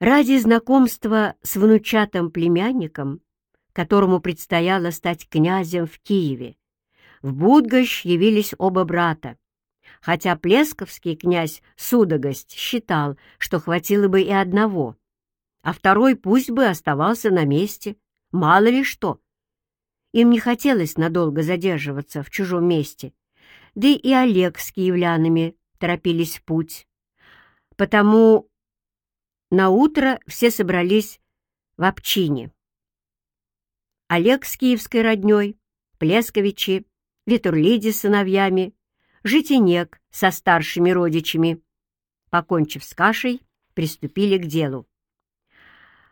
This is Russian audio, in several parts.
Ради знакомства с внучатым племянником, которому предстояло стать князем в Киеве, в Будгощ явились оба брата, хотя Плесковский князь Судогость считал, что хватило бы и одного, а второй пусть бы оставался на месте, мало ли что. Им не хотелось надолго задерживаться в чужом месте, да и Олег с киевлянами торопились в путь. Потому на утро все собрались в общине. Олег с киевской роднёй, Плесковичи, Витурлиди с сыновьями, Житинек со старшими родичами. Покончив с кашей, приступили к делу.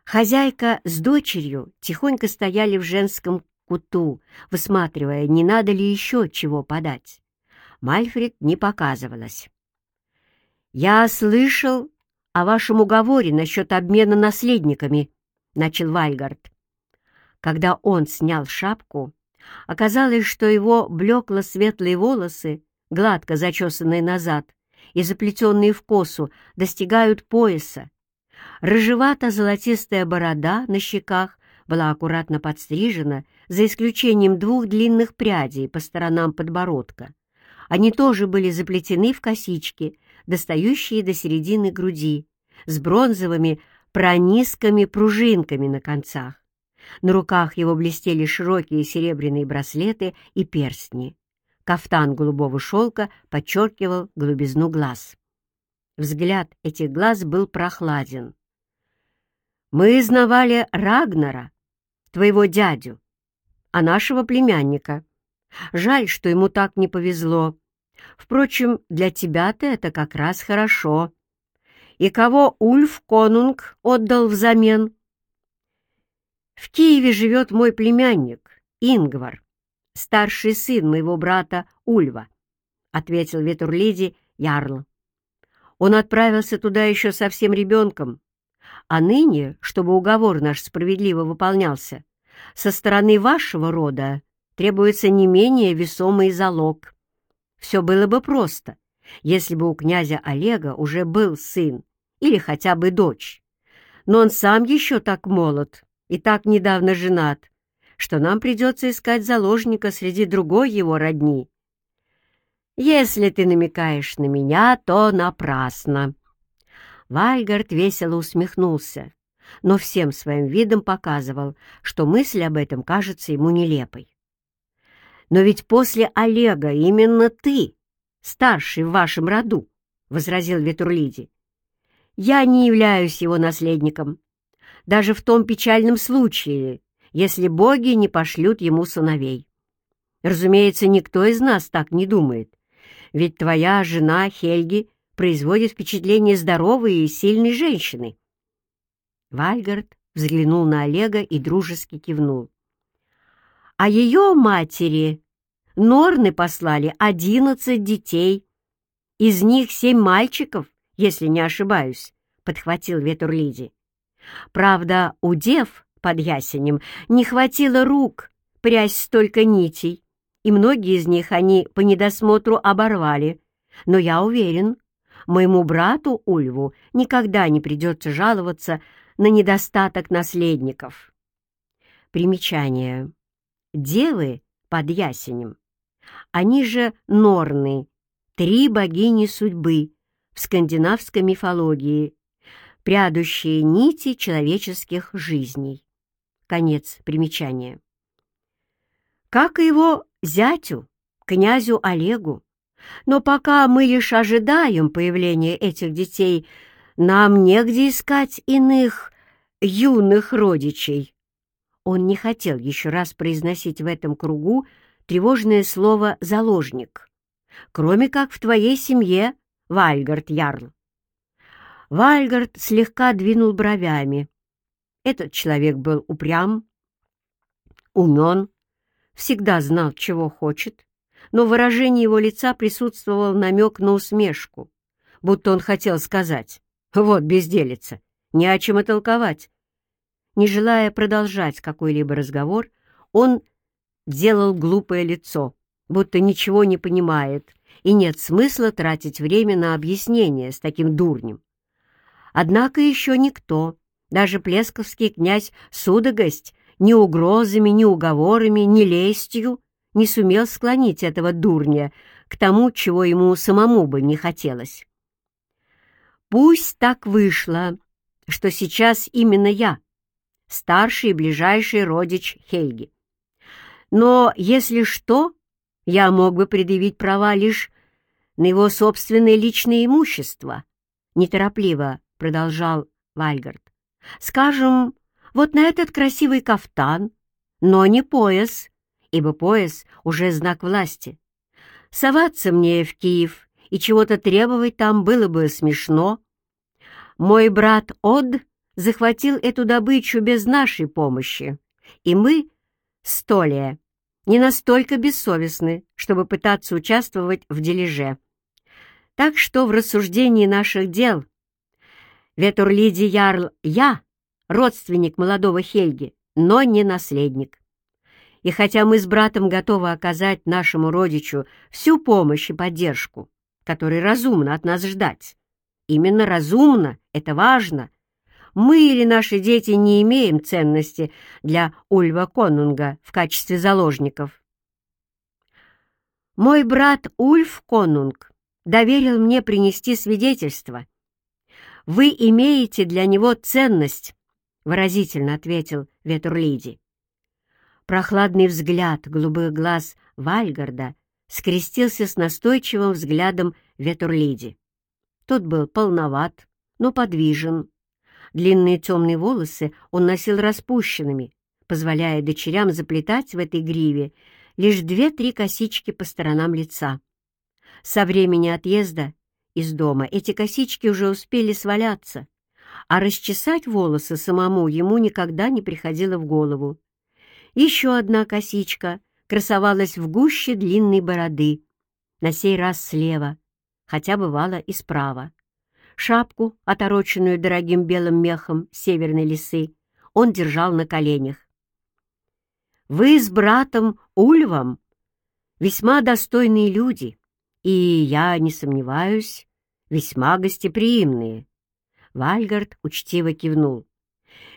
Хозяйка с дочерью тихонько стояли в женском куту, высматривая, не надо ли еще чего подать. Мальфред не показывалась. «Я слышал о вашем уговоре насчет обмена наследниками», — начал Вальгард. Когда он снял шапку, оказалось, что его блекло-светлые волосы гладко зачесанные назад и заплетенные в косу, достигают пояса. Рыжевато-золотистая борода на щеках была аккуратно подстрижена, за исключением двух длинных прядей по сторонам подбородка. Они тоже были заплетены в косички, достающие до середины груди, с бронзовыми пронизкими пружинками на концах. На руках его блестели широкие серебряные браслеты и перстни. Кафтан голубого шелка подчеркивал голубизну глаз. Взгляд этих глаз был прохладен. «Мы знавали Рагнара, твоего дядю, а нашего племянника. Жаль, что ему так не повезло. Впрочем, для тебя-то это как раз хорошо. И кого Ульф Конунг отдал взамен?» «В Киеве живет мой племянник, Ингвар старший сын моего брата Ульва», — ответил Ветурлиди Ярл. «Он отправился туда еще совсем ребенком, а ныне, чтобы уговор наш справедливо выполнялся, со стороны вашего рода требуется не менее весомый залог. Все было бы просто, если бы у князя Олега уже был сын или хотя бы дочь. Но он сам еще так молод и так недавно женат, что нам придется искать заложника среди другой его родни. Если ты намекаешь на меня, то напрасно. Вальгард весело усмехнулся, но всем своим видом показывал, что мысль об этом кажется ему нелепой. «Но ведь после Олега именно ты, старший в вашем роду», — возразил Ветурлиди. «Я не являюсь его наследником. Даже в том печальном случае, если боги не пошлют ему сыновей. Разумеется, никто из нас так не думает, ведь твоя жена Хельги производит впечатление здоровой и сильной женщины. Вальгард взглянул на Олега и дружески кивнул. А ее матери Норны послали одиннадцать детей, из них семь мальчиков, если не ошибаюсь, — подхватил Ветурлиди. Правда, у дев под ясенем не хватило рук прясть столько нитей, и многие из них они по недосмотру оборвали. Но я уверен, моему брату Ульву никогда не придется жаловаться на недостаток наследников. Примечание. Девы под ясенем. Они же Норны, три богини судьбы в скандинавской мифологии, прядущие нити человеческих жизней. Конец примечания. Как и его зятю, князю Олегу. Но пока мы лишь ожидаем появления этих детей, нам негде искать иных юных родичей. Он не хотел еще раз произносить в этом кругу тревожное слово «заложник», кроме как в твоей семье, Вальгард Ярл. Вальгард слегка двинул бровями, этот человек был упрям, умен, всегда знал, чего хочет, но в выражении его лица присутствовал намек на усмешку, будто он хотел сказать «Вот безделица, не о чем и толковать». Не желая продолжать какой-либо разговор, он делал глупое лицо, будто ничего не понимает, и нет смысла тратить время на объяснение с таким дурнем. Однако еще никто Даже плесковский князь Судогость ни угрозами, ни уговорами, ни лестью не сумел склонить этого дурня к тому, чего ему самому бы не хотелось. Пусть так вышло, что сейчас именно я, старший и ближайший родич Хельги. Но, если что, я мог бы предъявить права лишь на его собственное личное имущество, неторопливо продолжал Вальгард. Скажем, вот на этот красивый кафтан, но не пояс, ибо пояс уже знак власти. Соваться мне в Киев и чего-то требовать там было бы смешно. Мой брат Од захватил эту добычу без нашей помощи, и мы, Столия, не настолько бессовестны, чтобы пытаться участвовать в дележе. Так что в рассуждении наших дел Ветурлиди Ярл я, родственник молодого Хельги, но не наследник. И хотя мы с братом готовы оказать нашему родичу всю помощь и поддержку, которой разумно от нас ждать, именно разумно, это важно, мы или наши дети не имеем ценности для Ульва Конунга в качестве заложников. Мой брат Ульф Конунг доверил мне принести свидетельство. Вы имеете для него ценность, — выразительно ответил Ветурлиди. Прохладный взгляд голубых глаз Вальгарда скрестился с настойчивым взглядом Ветурлиди. Тот был полноват, но подвижен. Длинные темные волосы он носил распущенными, позволяя дочерям заплетать в этой гриве лишь две-три косички по сторонам лица. Со времени отъезда из дома эти косички уже успели сваляться, а расчесать волосы самому ему никогда не приходило в голову. Еще одна косичка красовалась в гуще длинной бороды, на сей раз слева, хотя бывало и справа. Шапку, отороченную дорогим белым мехом северной лисы, он держал на коленях. «Вы с братом Ульвом весьма достойные люди, и, я не сомневаюсь, весьма гостеприимные». Вальгард учтиво кивнул.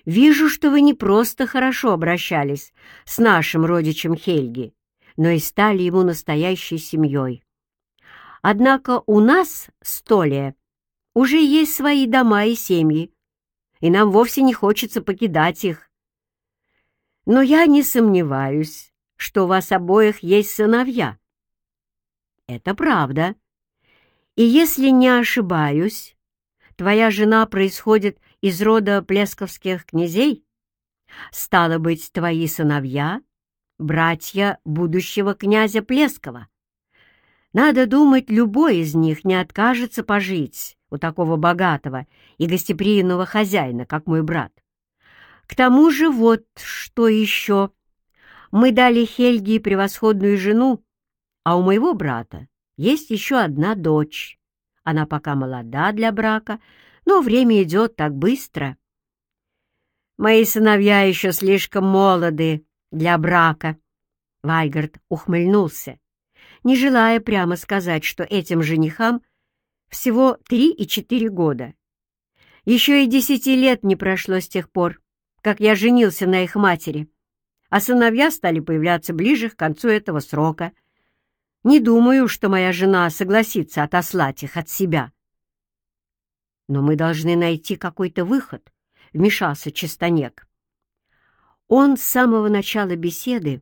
Вижу, что вы не просто хорошо обращались с нашим родичем Хельги, но и стали ему настоящей семьей. Однако у нас, Столия, уже есть свои дома и семьи, и нам вовсе не хочется покидать их. Но я не сомневаюсь, что у вас обоих есть сыновья. Это правда. И если не ошибаюсь, твоя жена происходит из рода плесковских князей? Стало быть, твои сыновья — братья будущего князя Плескова. Надо думать, любой из них не откажется пожить у такого богатого и гостеприимного хозяина, как мой брат. К тому же вот что еще. Мы дали Хельге превосходную жену, а у моего брата есть еще одна дочь. Она пока молода для брака, но время идет так быстро. Мои сыновья еще слишком молоды для брака. Вальгард ухмыльнулся, не желая прямо сказать, что этим женихам всего три и четыре года. Еще и десяти лет не прошло с тех пор, как я женился на их матери, а сыновья стали появляться ближе к концу этого срока. Не думаю, что моя жена согласится отослать их от себя. Но мы должны найти какой-то выход, — вмешался Чистонек. Он с самого начала беседы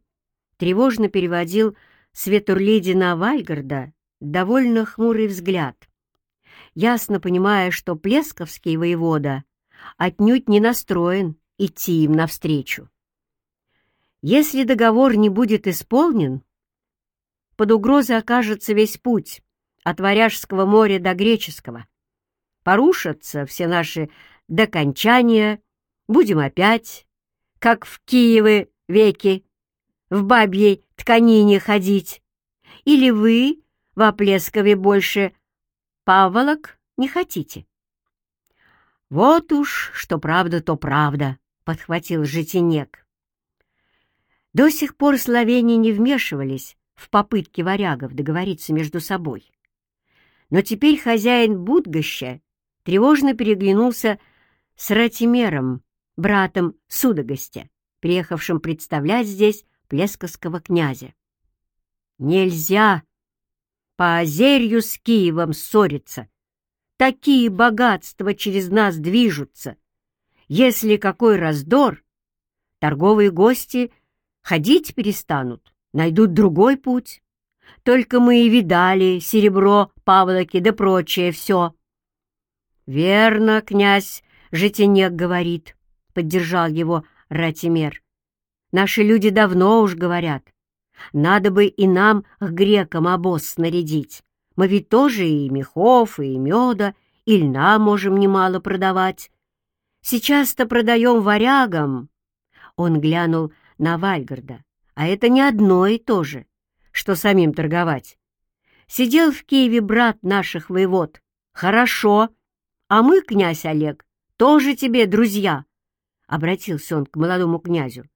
тревожно переводил с Ветурлиди на Вальгарда довольно хмурый взгляд, ясно понимая, что Плесковский воевода отнюдь не настроен идти им навстречу. Если договор не будет исполнен, под угрозой окажется весь путь от Варяжского моря до Греческого порушатся все наши докончания, будем опять, как в Киеве веки, в бабьей тканине ходить. Или вы в Оплескове больше паволок не хотите? Вот уж, что правда, то правда, — подхватил Житинек. До сих пор словени не вмешивались в попытки варягов договориться между собой. Но теперь хозяин Будгоща тревожно переглянулся с Ратимером, братом Судогостя, приехавшим представлять здесь Плесковского князя. Нельзя по озерью с Киевом ссориться. Такие богатства через нас движутся. Если какой раздор, торговые гости ходить перестанут, найдут другой путь. Только мы и видали серебро, павлоки да прочее все. Верно, князь Житинек говорит, — поддержал его Ратимер. Наши люди давно уж говорят. Надо бы и нам к грекам обоз снарядить. Мы ведь тоже и мехов, и меда, и льна можем немало продавать. Сейчас-то продаем варягам. Он глянул на Вальгарда. А это не одно и то же, что самим торговать. Сидел в Киеве брат наших воевод. Хорошо. А мы, князь Олег, тоже тебе друзья. Обратился он к молодому князю.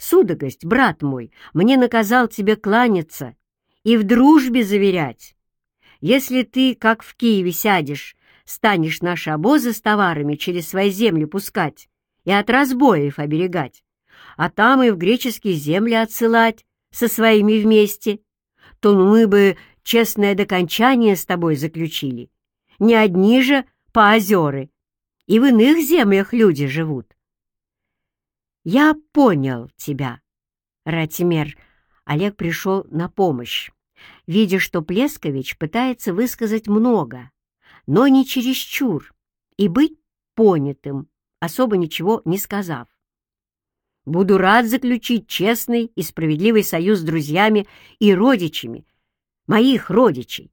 Судогость, брат мой, мне наказал тебе кланяться и в дружбе заверять. Если ты, как в Киеве, сядешь, станешь наши обозы с товарами через свои земли пускать и от разбоев оберегать, а там и в греческие земли отсылать со своими вместе, то мы бы честное докончание с тобой заключили. Не одни же по озеры, и в иных землях люди живут. «Я понял тебя, Ратимер». Олег пришел на помощь, видя, что Плескович пытается высказать много, но не чересчур, и быть понятым, особо ничего не сказав. Буду рад заключить честный и справедливый союз с друзьями и родичами, моих родичей.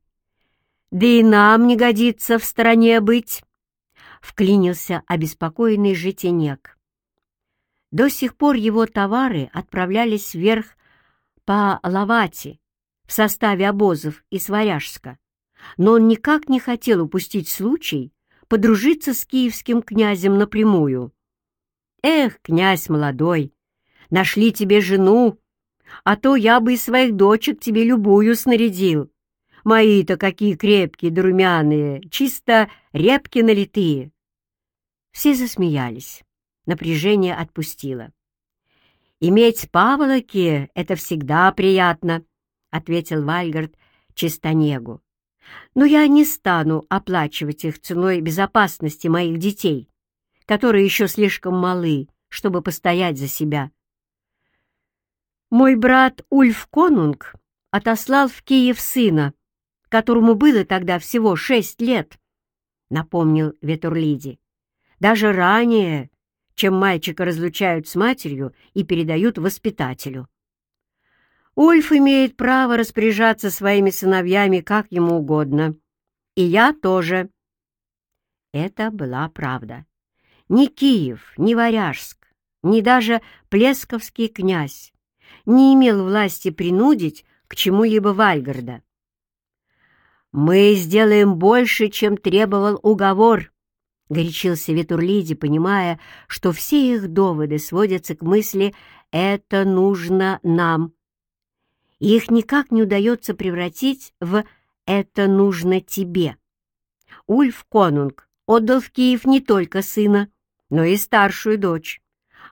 Да и нам не годится в стороне быть, — вклинился обеспокоенный житенек. До сих пор его товары отправлялись вверх по Лавати в составе обозов из Варяжска, но он никак не хотел упустить случай подружиться с киевским князем напрямую. «Эх, князь молодой, нашли тебе жену, а то я бы из своих дочек тебе любую снарядил. Мои-то какие крепкие, друмяные, чисто репки налитые». Все засмеялись напряжение отпустило. «Иметь паволоки — это всегда приятно», — ответил Вальгард Чистонегу. «Но я не стану оплачивать их ценой безопасности моих детей, которые еще слишком малы, чтобы постоять за себя». Мой брат Ульф Конунг отослал в Киев сына, которому было тогда всего шесть лет, — напомнил Ветурлиди. Даже ранее, чем мальчика разлучают с матерью и передают воспитателю. Ульф имеет право распоряжаться своими сыновьями как ему угодно. И я тоже. Это была правда. Ни Киев, ни Варяжск, ни даже Плесковский князь не имел власти принудить к чему-либо Вальгарда. «Мы сделаем больше, чем требовал уговор», — горячился Ветурлиди, понимая, что все их доводы сводятся к мысли «это нужно нам». их никак не удается превратить в «это нужно тебе». Ульф Конунг отдал в Киев не только сына, но и старшую дочь.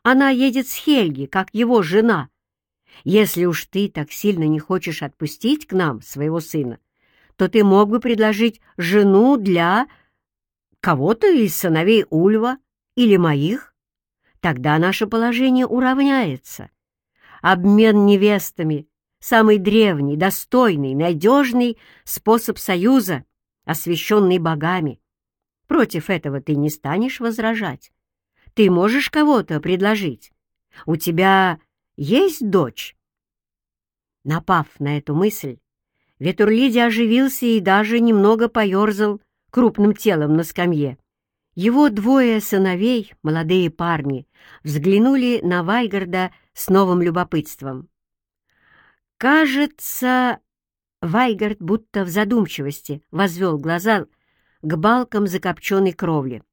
Она едет с Хельги, как его жена. Если уж ты так сильно не хочешь отпустить к нам своего сына, то ты мог бы предложить жену для кого-то из сыновей Ульва или моих, тогда наше положение уравняется. Обмен невестами — самый древний, достойный, надежный способ союза, освященный богами. Против этого ты не станешь возражать. Ты можешь кого-то предложить. У тебя есть дочь?» Напав на эту мысль, Ветурлиди оживился и даже немного поерзал, крупным телом на скамье. Его двое сыновей, молодые парни, взглянули на Вайгарда с новым любопытством. «Кажется...» Вайгард будто в задумчивости возвел глаза к балкам закопченной кровли.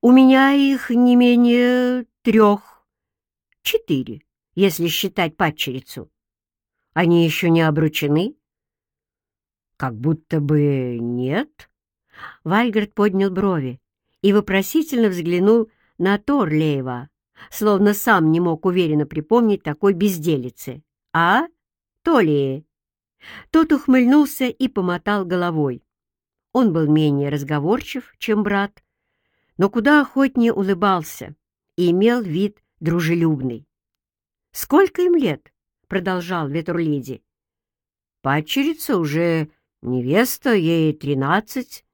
«У меня их не менее трех, четыре, если считать падчерицу. Они еще не обручены?» «Как будто бы нет», Вальгард поднял брови и вопросительно взглянул на Торлеева, словно сам не мог уверенно припомнить такой безделицы. «А? Толи?» Тот ухмыльнулся и помотал головой. Он был менее разговорчив, чем брат, но куда охотнее улыбался и имел вид дружелюбный. «Сколько им лет?» — продолжал Ветурлиди. «Падчерица уже невеста, ей тринадцать.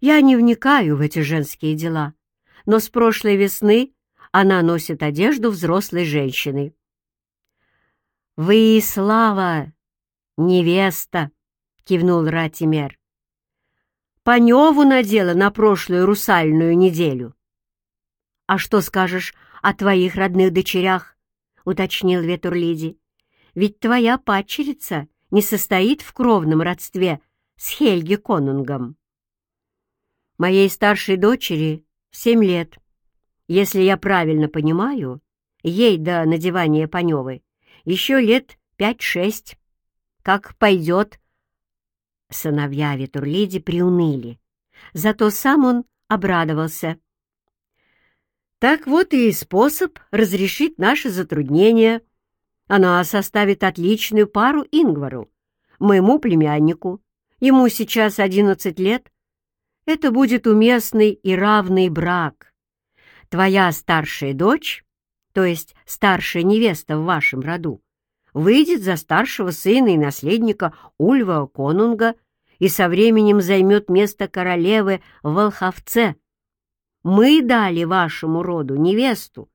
Я не вникаю в эти женские дела, но с прошлой весны она носит одежду взрослой женщины». «Вы, Слава, невеста!» — кивнул Ратимер. «Паневу надела на прошлую русальную неделю». «А что скажешь о твоих родных дочерях?» — уточнил Ветурлиди. «Ведь твоя падчерица не состоит в кровном родстве с Хельги Конунгом». «Моей старшей дочери семь лет. Если я правильно понимаю, ей до надевания Паневы еще лет пять-шесть. Как пойдет. Сыновья Ветурлиди приуныли, зато сам он обрадовался. Так вот и способ разрешить наши затруднения. Она составит отличную пару Ингвару, моему племяннику. Ему сейчас одиннадцать лет. Это будет уместный и равный брак. Твоя старшая дочь то есть старшая невеста в вашем роду, выйдет за старшего сына и наследника Ульва Конунга и со временем займет место королевы в Волховце. Мы дали вашему роду невесту,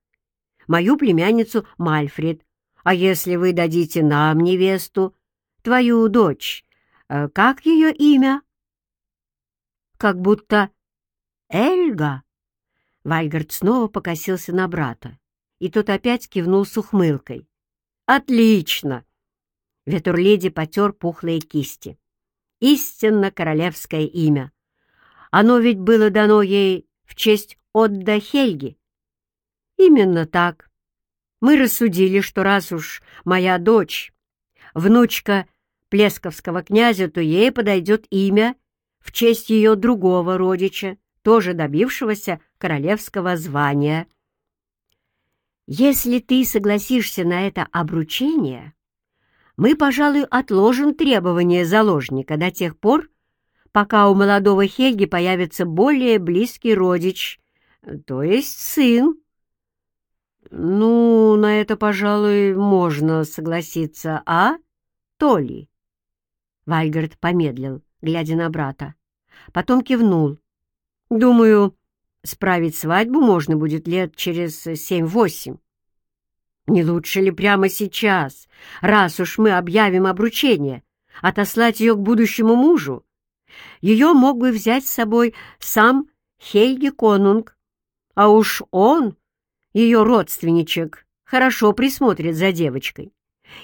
мою племянницу Мальфред, а если вы дадите нам невесту, твою дочь, э, как ее имя? Как будто Эльга. Вальгард снова покосился на брата и тот опять кивнул с ухмылкой. «Отлично!» Ветурледи потер пухлые кисти. «Истинно королевское имя. Оно ведь было дано ей в честь Отда Хельги». «Именно так. Мы рассудили, что раз уж моя дочь, внучка Плесковского князя, то ей подойдет имя в честь ее другого родича, тоже добившегося королевского звания». Если ты согласишься на это обручение, мы, пожалуй, отложим требования заложника до тех пор, пока у молодого Хельги появится более близкий родич, то есть сын. Ну, на это, пожалуй, можно согласиться, а, Толи? Вальгард помедлил, глядя на брата. Потом кивнул. Думаю, Справить свадьбу можно будет лет через семь-восемь. Не лучше ли прямо сейчас, раз уж мы объявим обручение, отослать ее к будущему мужу? Ее мог бы взять с собой сам Хельги Конунг, а уж он, ее родственничек, хорошо присмотрит за девочкой.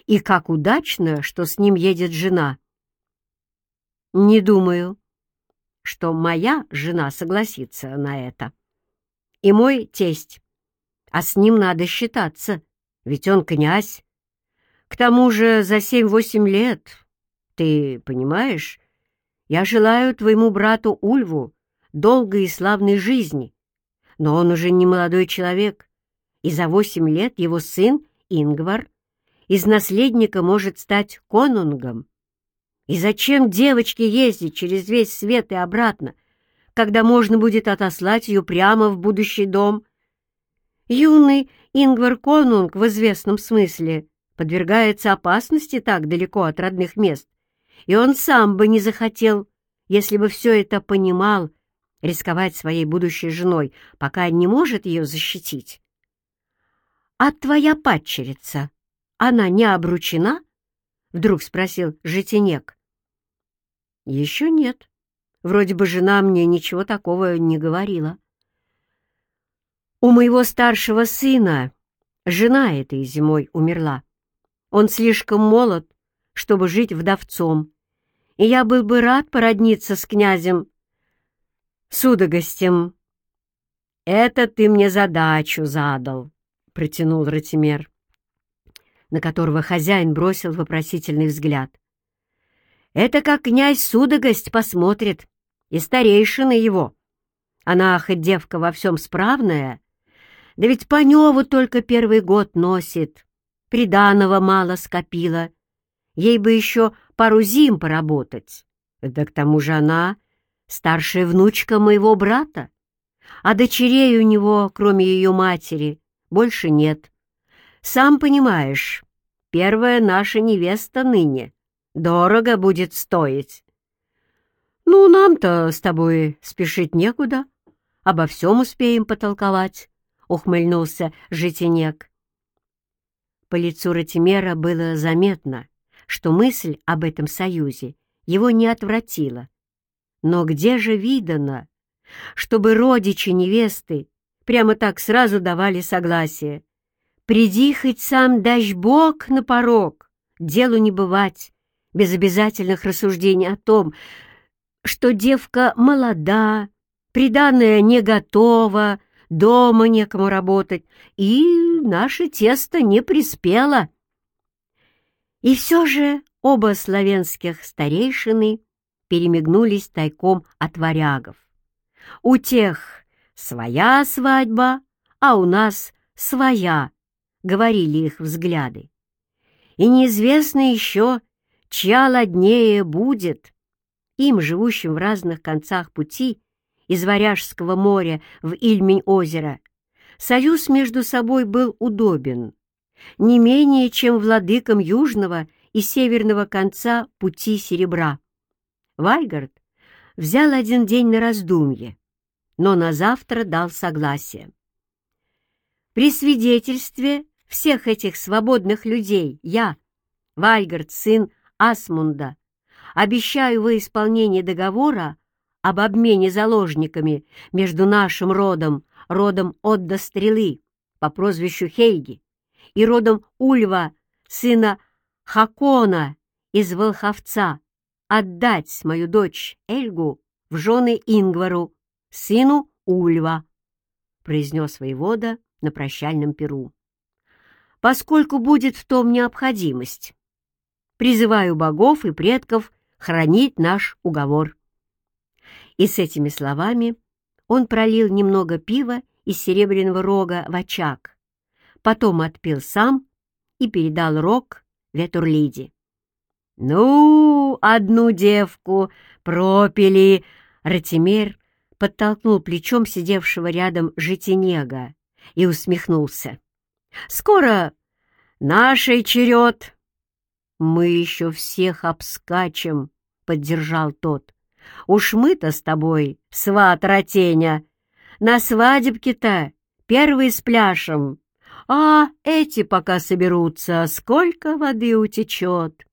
И как удачно, что с ним едет жена. Не думаю, что моя жена согласится на это. И мой тесть. А с ним надо считаться, ведь он князь. К тому же за семь-восемь лет, ты понимаешь, я желаю твоему брату Ульву долгой и славной жизни, но он уже не молодой человек, и за восемь лет его сын Ингвар из наследника может стать конунгом. И зачем девочке ездить через весь свет и обратно, когда можно будет отослать ее прямо в будущий дом? Юный Ингвар Конунг в известном смысле подвергается опасности так далеко от родных мест, и он сам бы не захотел, если бы все это понимал, рисковать своей будущей женой, пока не может ее защитить. «А твоя падчерица, она не обручена?» — вдруг спросил Житинек. «Еще нет. Вроде бы жена мне ничего такого не говорила». «У моего старшего сына жена этой зимой умерла. Он слишком молод, чтобы жить вдовцом, и я был бы рад породниться с князем Судогостем». «Это ты мне задачу задал», — протянул Ратимер, на которого хозяин бросил вопросительный взгляд. Это как князь Судогость посмотрит, и старейшины его. Она хоть девка во всем справная, да ведь Паневу только первый год носит, приданого мало скопила. Ей бы еще пару зим поработать. Да к тому же она старшая внучка моего брата, а дочерей у него, кроме ее матери, больше нет. Сам понимаешь, первая наша невеста ныне дорого будет стоить. Ну, нам-то с тобой спешить некуда, обо всем успеем потолковать, — ухмыльнулся Житинек. По лицу Ратимера было заметно, что мысль об этом союзе его не отвратила. Но где же видано, чтобы родичи невесты прямо так сразу давали согласие? Приди хоть сам дач Бог на порог, делу не бывать, без обязательных рассуждений о том, что девка молода, приданная не готова, дома некому работать, и наше тесто не приспело. И все же оба славянских старейшины перемигнулись тайком от варягов. У тех своя свадьба, а у нас своя, говорили их взгляды. И неизвестно еще, чья ладнее будет. Им, живущим в разных концах пути, из Варяжского моря в Ильмень-озеро, союз между собой был удобен, не менее, чем владыкам южного и северного конца пути серебра. Вайгард взял один день на раздумье, но на завтра дал согласие. При свидетельстве всех этих свободных людей я, Вайгард, сын Асмунда, обещаю во исполнение договора об обмене заложниками между нашим родом, родом Отда Стрелы по прозвищу Хельги, и родом Ульва, сына Хакона из Волховца, отдать мою дочь Эльгу в жены Ингвару, сыну Ульва, произнес воевода на прощальном перу. Поскольку будет в том необходимость, призываю богов и предков хранить наш уговор. И с этими словами он пролил немного пива из серебряного рога в очаг, потом отпил сам и передал рог Ветурлиде. «Ну, одну девку пропили!» Ратимер подтолкнул плечом сидевшего рядом житинега и усмехнулся. «Скоро нашей черед!» «Мы еще всех обскачем!» — поддержал тот. Уж мы-то с тобой, сват Ратеня, на свадебке-то первый с пляшем, а эти пока соберутся, сколько воды утечет.